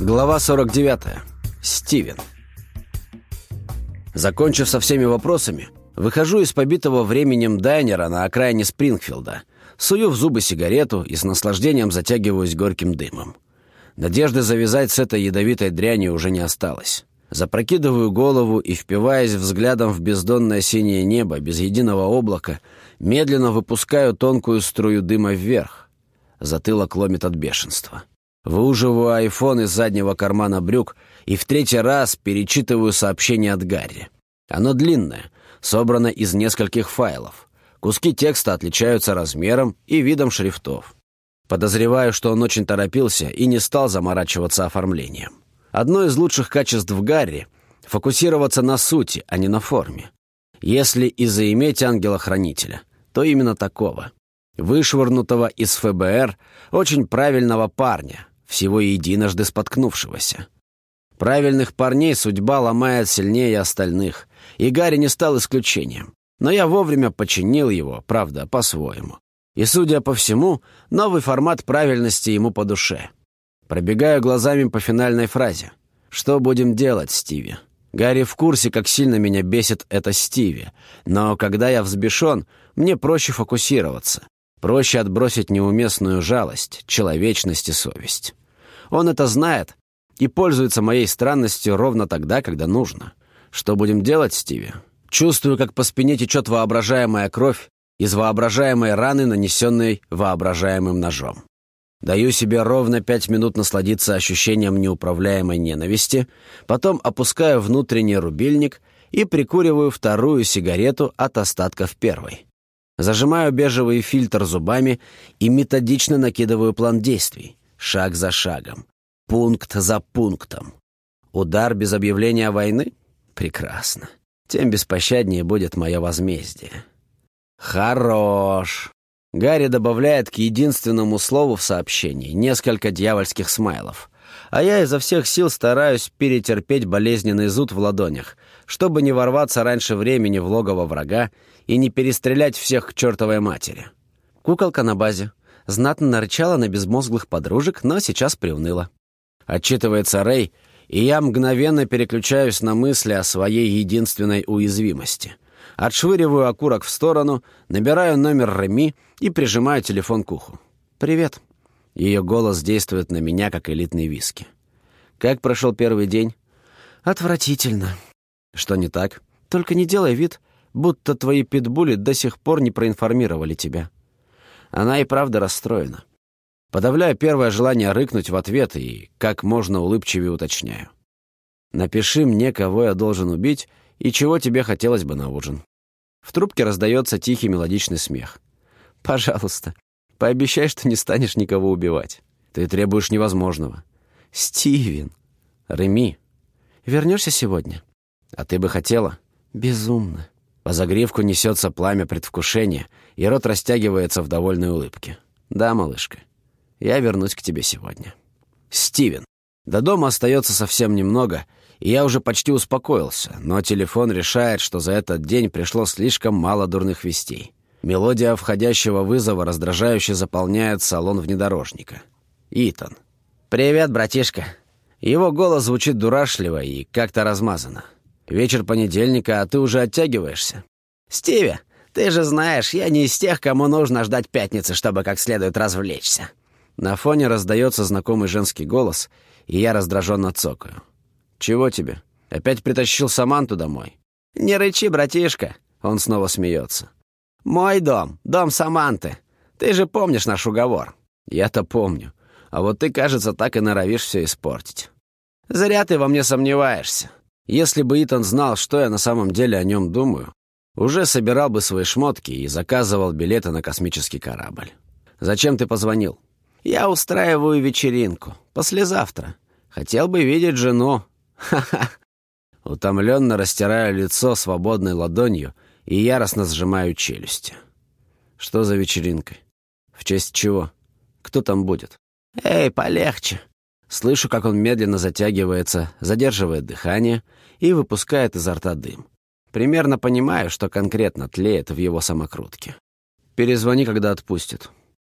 Глава 49. Стивен. Закончив со всеми вопросами, выхожу из побитого временем дайнера на окраине Спрингфилда, сую в зубы сигарету и с наслаждением затягиваюсь горьким дымом. Надежды завязать с этой ядовитой дрянью уже не осталось. Запрокидываю голову и, впиваясь взглядом в бездонное синее небо, без единого облака, медленно выпускаю тонкую струю дыма вверх. Затылок ломит от бешенства. Выуживаю айфон из заднего кармана брюк и в третий раз перечитываю сообщение от Гарри. Оно длинное, собрано из нескольких файлов. Куски текста отличаются размером и видом шрифтов. Подозреваю, что он очень торопился и не стал заморачиваться оформлением. Одно из лучших качеств Гарри — фокусироваться на сути, а не на форме. Если и заиметь ангела-хранителя, то именно такого. Вышвырнутого из ФБР, очень правильного парня, всего единожды споткнувшегося. Правильных парней судьба ломает сильнее остальных, и Гарри не стал исключением. Но я вовремя починил его, правда, по-своему. И, судя по всему, новый формат правильности ему по душе. Пробегаю глазами по финальной фразе. «Что будем делать, Стиви?» Гарри в курсе, как сильно меня бесит это Стиви. Но когда я взбешен, мне проще фокусироваться. Проще отбросить неуместную жалость, человечность и совесть. Он это знает и пользуется моей странностью ровно тогда, когда нужно. Что будем делать, Стиви? Чувствую, как по спине течет воображаемая кровь, из воображаемой раны, нанесенной воображаемым ножом. Даю себе ровно пять минут насладиться ощущением неуправляемой ненависти, потом опускаю внутренний рубильник и прикуриваю вторую сигарету от остатков первой. Зажимаю бежевый фильтр зубами и методично накидываю план действий, шаг за шагом, пункт за пунктом. Удар без объявления войны? Прекрасно. Тем беспощаднее будет мое возмездие. «Хорош!» Гарри добавляет к единственному слову в сообщении несколько дьявольских смайлов. А я изо всех сил стараюсь перетерпеть болезненный зуд в ладонях, чтобы не ворваться раньше времени в логово врага и не перестрелять всех к чертовой матери. Куколка на базе. Знатно нарычала на безмозглых подружек, но сейчас приуныла. Отчитывается Рэй, и я мгновенно переключаюсь на мысли о своей единственной уязвимости — Отшвыриваю окурок в сторону, набираю номер Реми и прижимаю телефон к уху. «Привет». Ее голос действует на меня, как элитный виски. «Как прошел первый день?» «Отвратительно». «Что не так?» «Только не делай вид, будто твои питбули до сих пор не проинформировали тебя». Она и правда расстроена. Подавляю первое желание рыкнуть в ответ и как можно улыбчивее уточняю. «Напиши мне, кого я должен убить, и чего тебе хотелось бы на ужин». В трубке раздается тихий мелодичный смех. «Пожалуйста, пообещай, что не станешь никого убивать. Ты требуешь невозможного». «Стивен». «Реми». «Вернешься сегодня?» «А ты бы хотела?» «Безумно». По загривку несется пламя предвкушения, и рот растягивается в довольной улыбке. «Да, малышка, я вернусь к тебе сегодня». «Стивен». До дома остается совсем немного — и я уже почти успокоился, но телефон решает, что за этот день пришло слишком мало дурных вестей. Мелодия входящего вызова раздражающе заполняет салон внедорожника. Итан. «Привет, братишка». Его голос звучит дурашливо и как-то размазано. Вечер понедельника, а ты уже оттягиваешься. «Стиви, ты же знаешь, я не из тех, кому нужно ждать пятницы, чтобы как следует развлечься». На фоне раздается знакомый женский голос, и я раздраженно цокаю. «Чего тебе? Опять притащил Саманту домой?» «Не рычи, братишка!» Он снова смеется. «Мой дом, дом Саманты. Ты же помнишь наш уговор?» «Я-то помню. А вот ты, кажется, так и норовишь все испортить». «Зря ты во мне сомневаешься. Если бы Итан знал, что я на самом деле о нем думаю, уже собирал бы свои шмотки и заказывал билеты на космический корабль. Зачем ты позвонил?» «Я устраиваю вечеринку. Послезавтра. Хотел бы видеть жену, Ха-ха. Утомленно растираю лицо свободной ладонью и яростно сжимаю челюсти. Что за вечеринка? В честь чего? Кто там будет? Эй, полегче. Слышу, как он медленно затягивается, задерживает дыхание и выпускает изо рта дым. Примерно понимаю, что конкретно тлеет в его самокрутке. Перезвони, когда отпустит.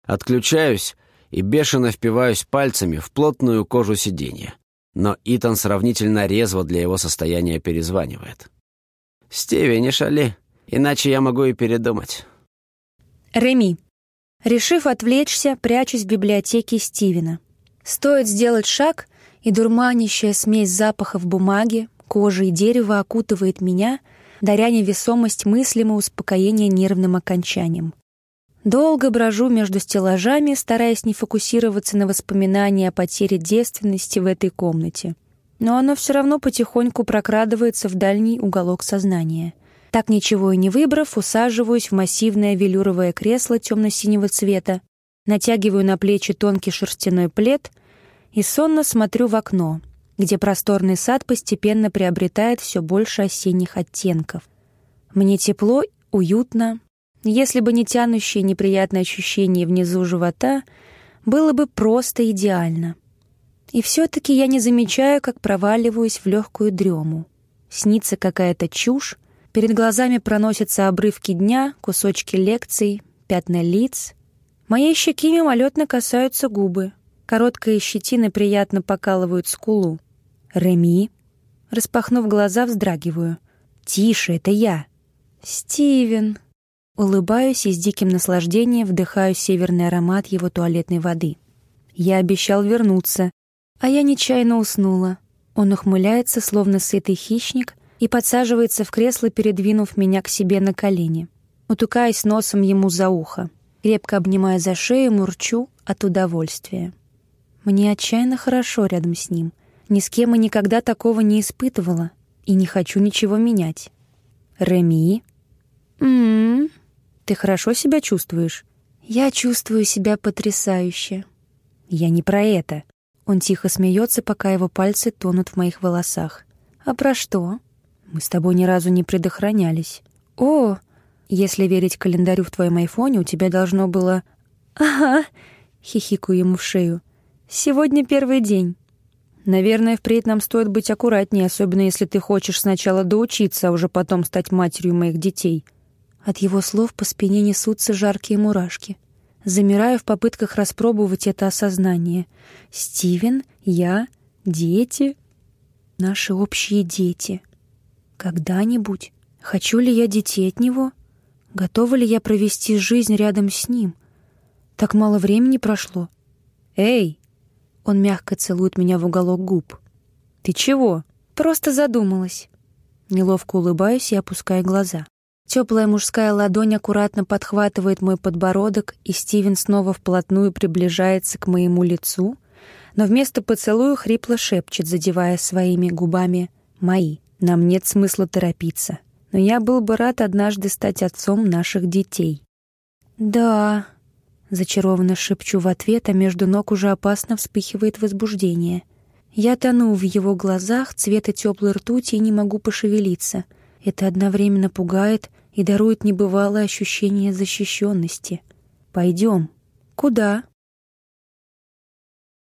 Отключаюсь и бешено впиваюсь пальцами в плотную кожу сиденья но Итан сравнительно резво для его состояния перезванивает. «Стиви, не шали, иначе я могу и передумать». Реми. Решив отвлечься, прячусь в библиотеке Стивена. Стоит сделать шаг, и дурманящая смесь запахов бумаги, кожи и дерева окутывает меня, даря невесомость мыслям и успокоение нервным окончанием. Долго брожу между стеллажами, стараясь не фокусироваться на воспоминании о потере девственности в этой комнате. Но оно все равно потихоньку прокрадывается в дальний уголок сознания. Так ничего и не выбрав, усаживаюсь в массивное велюровое кресло темно-синего цвета, натягиваю на плечи тонкий шерстяной плед и сонно смотрю в окно, где просторный сад постепенно приобретает все больше осенних оттенков. Мне тепло, уютно. Если бы не тянущее неприятное ощущение внизу живота, было бы просто идеально. И все-таки я не замечаю, как проваливаюсь в легкую дрему. Снится какая-то чушь, перед глазами проносятся обрывки дня, кусочки лекций, пятна лиц. Моей щеки мимолетно касаются губы. Короткие щетины приятно покалывают скулу. «Реми?» Распахнув глаза, вздрагиваю. «Тише, это я!» «Стивен!» Улыбаюсь и с диким наслаждением вдыхаю северный аромат его туалетной воды. Я обещал вернуться, а я нечаянно уснула. Он ухмыляется, словно сытый хищник, и подсаживается в кресло, передвинув меня к себе на колени. Утукаясь носом ему за ухо. Крепко обнимая за шею, мурчу от удовольствия. Мне отчаянно хорошо рядом с ним. Ни с кем и никогда такого не испытывала. И не хочу ничего менять. Реми? М-м. Ты хорошо себя чувствуешь? Я чувствую себя потрясающе. Я не про это. Он тихо смеется, пока его пальцы тонут в моих волосах. А про что? Мы с тобой ни разу не предохранялись. О, если верить календарю в твоем айфоне, у тебя должно было... Ага, хихикаю ему в шею. Сегодня первый день. Наверное, впредь нам стоит быть аккуратнее, особенно если ты хочешь сначала доучиться, а уже потом стать матерью моих детей. От его слов по спине несутся жаркие мурашки. Замираю в попытках распробовать это осознание. Стивен, я, дети, наши общие дети. Когда-нибудь хочу ли я детей от него? Готова ли я провести жизнь рядом с ним? Так мало времени прошло. Эй, он мягко целует меня в уголок губ. «Ты чего?» «Просто задумалась». Неловко улыбаюсь и опускаю глаза. Теплая мужская ладонь аккуратно подхватывает мой подбородок, и Стивен снова вплотную приближается к моему лицу, но вместо поцелуя хрипло шепчет, задевая своими губами «мои». Нам нет смысла торопиться, но я был бы рад однажды стать отцом наших детей. «Да», Зачарованно шепчу в ответ, а между ног уже опасно вспыхивает возбуждение. Я тону в его глазах цвета теплой ртути и не могу пошевелиться. Это одновременно пугает и дарует небывалое ощущение защищенности. «Пойдем». «Куда?»